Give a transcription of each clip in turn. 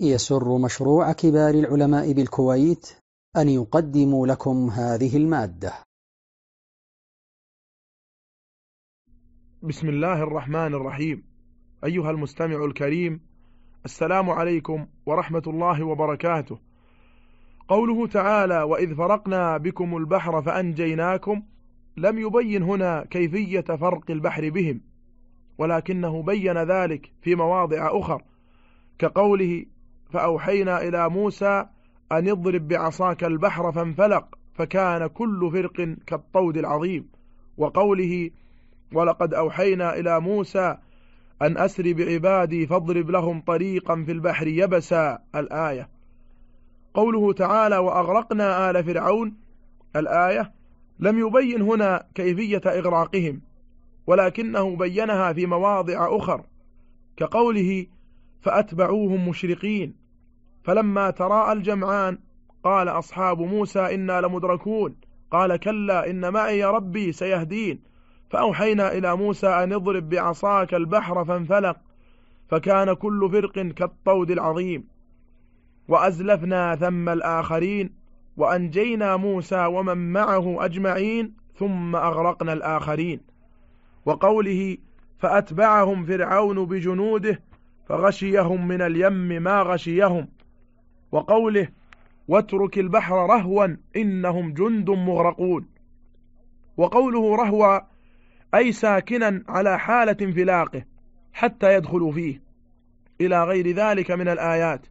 يسر مشروع كبار العلماء بالكويت أن يقدم لكم هذه المادة. بسم الله الرحمن الرحيم. أيها المستمع الكريم السلام عليكم ورحمة الله وبركاته. قوله تعالى وإذ فرقنا بكم البحر فأنجيناكم لم يبين هنا كيفية فرق البحر بهم ولكنه بين ذلك في مواضع أخر كقوله فأوحينا إلى موسى أن اضرب بعصاك البحر فانفلق فكان كل فرق كالطود العظيم. وقوله ولقد أوحينا إلى موسى أن أسر بعبادي فاضرب لهم طريقا في البحر يبسا الآية. قوله تعالى وأغرقنا آل فرعون الآية. لم يبين هنا كيفية إغراقهم ولكنه بينها في مواضع أخر كقوله فأتبعوهم مشرقين فلما تراءى الجمعان قال أصحاب موسى إنا لمدركون قال كلا إن معي ربي سيهدين. فأوحينا إلى موسى أن اضرب بعصاك البحر فانفلق فكان كل فرق كالطود العظيم. وأزلفنا ثم الآخرين وأنجينا موسى ومن معه أجمعين ثم أغرقنا الآخرين. وقوله فأتبعهم فرعون بجنوده فغشيهم من اليم ما غشيهم. وقوله واترك البحر رهوا إنهم جند مغرقون. وقوله رهوا أي ساكنا على حالة انفلاقه حتى يدخلوا فيه. إلى غير ذلك من الآيات.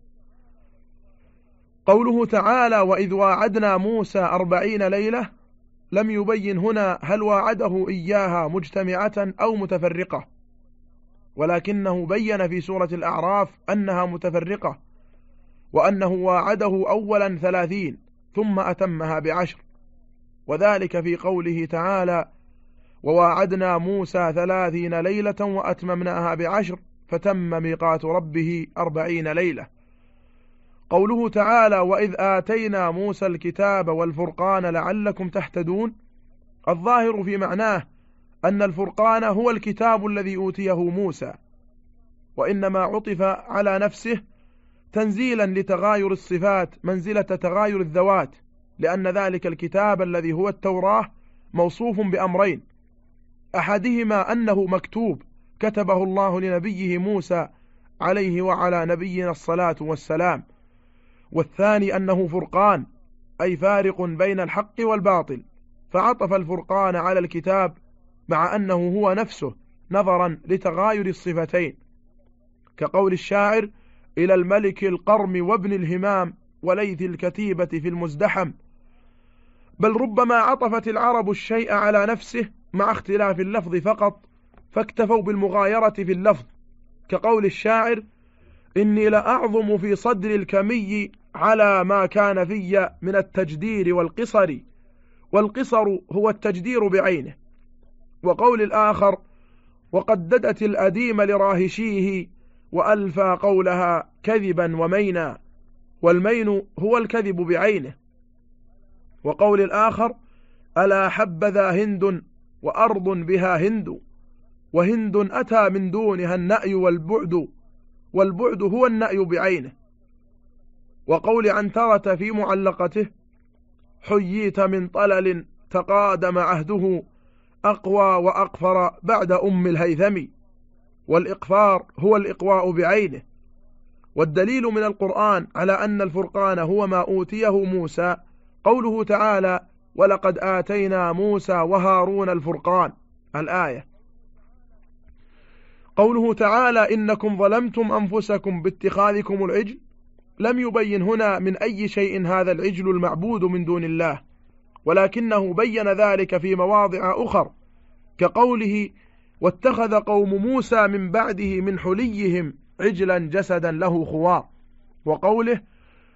قوله تعالى وإذ واعدنا موسى أربعين ليلة لم يبين هنا هل واعده إياها مجتمعة أو متفرقة. ولكنه بين في سورة الأعراف أنها متفرقة. وأنه واعده أولا ثلاثين ثم أتمها بعشر. وذلك في قوله تعالى وواعدنا موسى ثلاثين ليلة وأتممناها بعشر فتم ميقات ربه أربعين ليلة. قوله تعالى وإذ آتينا موسى الكتاب والفرقان لعلكم تهتدون. الظاهر في معناه أن الفرقان هو الكتاب الذي أوتيه موسى وإنما عطف على نفسه تنزيلا لتغاير الصفات منزلة تغاير الذوات لأن ذلك الكتاب الذي هو التوراة موصوف بأمرين. أحدهما أنه مكتوب كتبه الله لنبيه موسى عليه وعلى نبينا الصلاة والسلام والثاني أنه فرقان أي فارق بين الحق والباطل. فعطف الفرقان على الكتاب مع أنه هو نفسه نظرا لتغاير الصفتين. كقول الشاعر إلى الملك القرم وابن الهمام وليث الكتيبة في المزدحم. بل ربما عطفت العرب الشيء على نفسه مع اختلاف اللفظ فقط فاكتفوا بالمغايرة في اللفظ. كقول الشاعر إني لأعظم في صدر الكمي على ما كان في من التجدير والقصر والقصر هو التجدير بعينه. وقول الآخر وقددت الأديم لراهشيه وألفى قولها كذبا ومينا والمين هو الكذب بعينه. وقول الآخر ألا حبذا هند وأرض بها هند وهند أتى من دونها النأي والبعد والبعد هو النأي بعينه. وقول عنترة في معلقته حييت من طلل تقادم عهده أقوى وأقفر بعد أم الهيثم. والإقفار هو الإقواء بعينه. والدليل من القرآن على أن الفرقان هو ما أوتيه موسى قوله تعالى ولقد آتينا موسى وهارون الفرقان الآية. قوله تعالى إنكم ظلمتم أنفسكم باتخاذكم العجل لم يبين هنا من أي شيء هذا العجل المعبود من دون الله ولكنه بين ذلك في مواضع أخر كقوله واتخذ قوم موسى من بعده من حليهم عجلا جسدا له خوار وقوله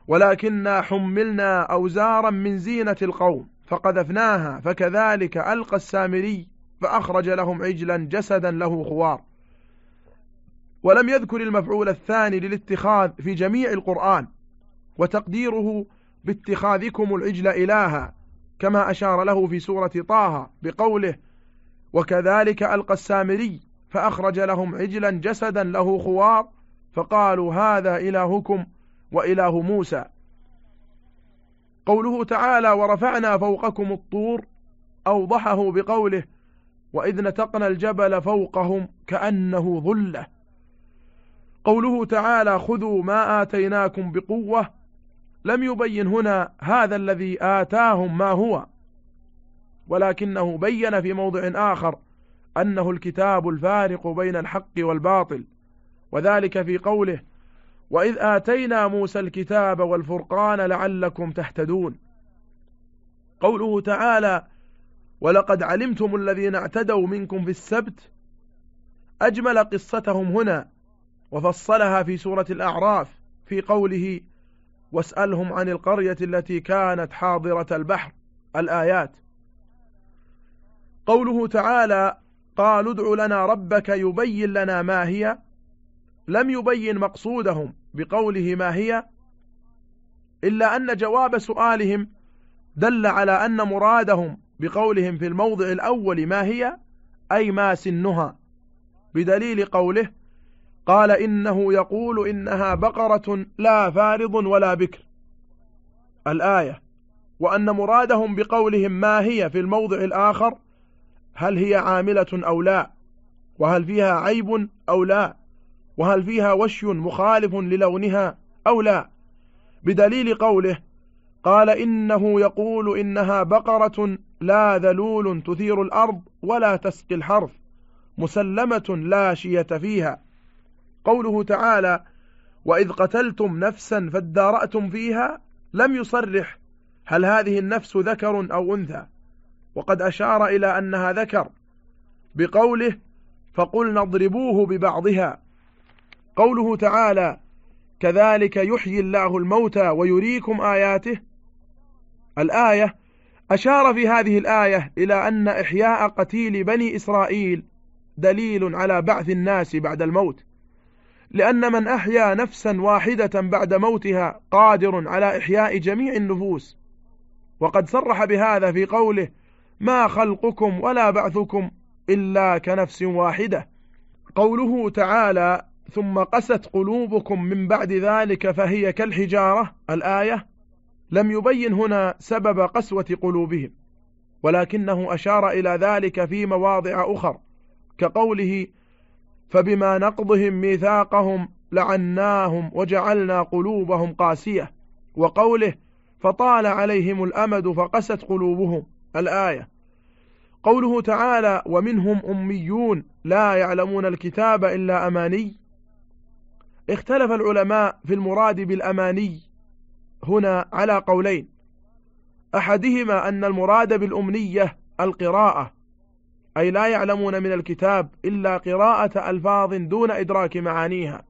ولكننا حملنا أوزارا من زينة القوم فقذفناها فكذلك ألقى السامري فأخرج لهم عجلا جسدا له خوار ولم يذكر المفعول الثاني للاتخاذ في جميع القرآن وتقديره باتخاذكم العجل إلها كما أشار له في سورة طه بقوله وكذلك ألقى السامري فأخرج لهم عجلا جسدا له خوار فقالوا هذا إلهكم وإله موسى. قوله تعالى ورفعنا فوقكم الطور أوضحه بقوله وإذ نتقنا الجبل فوقهم كأنه ظلة قوله تعالى خذوا ما آتيناكم بقوة لم يبين هنا هذا الذي آتاهم ما هو. ولكنه بين في موضع آخر أنه الكتاب الفارق بين الحق والباطل وذلك في قوله وإذ آتينا موسى الكتاب والفرقان لعلكم تهتدون قوله تعالى ولقد علمتم الذين اعتدوا منكم في السبت أجمل قصتهم هنا وفصلها في سورة الأعراف في قوله واسألهم عن القرية التي كانت حاضرة البحر الآيات. قوله تعالى قالوا ادع لنا ربك يبين لنا ما هي. لم يبين مقصودهم بقوله ما هي إلا أن جواب سؤالهم دل على أن مرادهم بقولهم في الموضع الأول ما هي أي ما سنها. بدليل قوله قال إنه يقول إنها بقرة لا فارض ولا بكر. الآية وأن مرادهم بقولهم ما هي في الموضع الآخر هل هي عاملة أو لا؟ وهل فيها عيب أو لا؟ وهل فيها وشي مخالف للونها أو لا؟ بدليل قوله قال إنه يقول إنها بقرة لا ذلول تثير الأرض ولا تسقي الحرث مسلمة لا شية فيها. قوله تعالى وإذ قتلتم نفسا فادارأتم فيها لم يصرح هل هذه النفس ذكر أو أنثى؟ وقد أشار إلى أنها ذكر بقوله فقلنا اضربوه ببعضها. قوله تعالى كذلك يحيي الله الموتى ويريكم آياته. الآية أشار في هذه الآية إلى أن إحياء قتيل بني إسرائيل دليل على بعث الناس بعد الموت. لأن من أحيا نفسا واحدة بعد موتها قادر على إحياء جميع النفوس. وقد صرح بهذا في قوله ما خلقكم ولا بعثكم إلا كنفس واحدة. قوله تعالى ثم قست قلوبكم من بعد ذلك فهي كالحجارة الآية لم يبين هنا سبب قسوة قلوبهم ولكنه أشار إلى ذلك في مواضع أخر كقوله فبما نقضهم ميثاقهم لعناهم وجعلنا قلوبهم قاسية وقوله فطال عليهم الأمد فقست قلوبهم. الآية. قوله تعالى ومنهم أميون لا يعلمون الكتاب إلا أماني. اختلف العلماء في المراد بالأماني هنا على قولين. أحدهما أن المراد بالأمنية القراءة أي لا يعلمون من الكتاب إلا قراءة ألفاظ دون إدراك معانيها.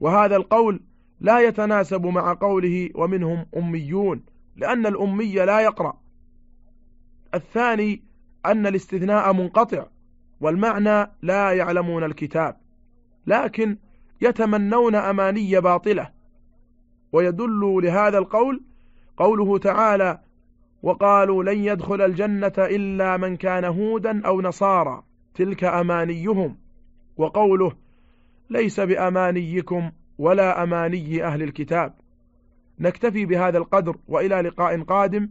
وهذا القول لا يتناسب مع قوله ومنهم أميون لأن الأمي لا يقرأ. الثاني أن الاستثناء منقطع والمعنى لا يعلمون الكتاب لكن يتمنون أماني باطلة. ويدل لهذا القول قوله تعالى وقالوا لن يدخل الجنة إلا من كان هودا أو نصارى تلك أمانيهم. وقوله ليس بأمانيكم ولا أماني أهل الكتاب. نكتفي بهذا القدر وإلى لقاء قادم.